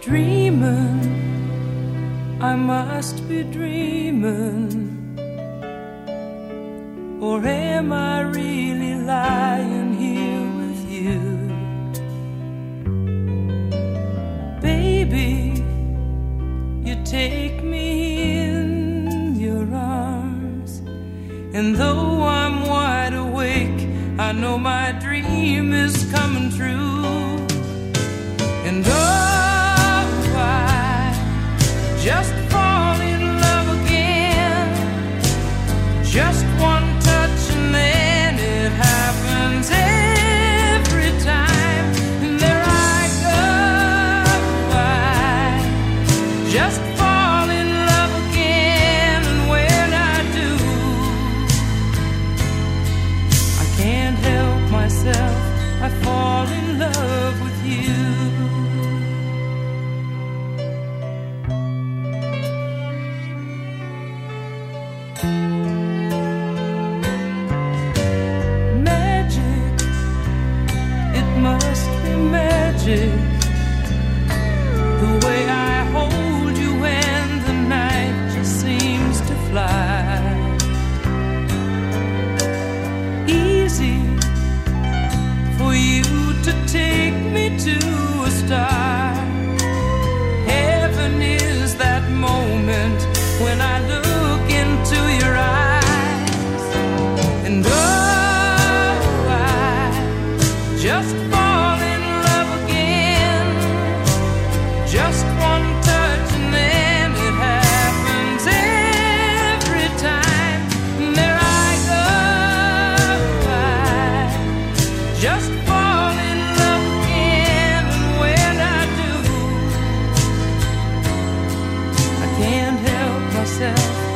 dreaming. I must be dreaming. Or am I really lying here with you? Baby, you take me in your arms. And though I'm wide awake, I know my dream is coming true. I go. Just fall in love again. When I just fall in love to fly. Easy for you to take me to a just fall in love again. Just one touch and then it happens every time. There I go. Just fall in love again. And when I do, I can't help myself.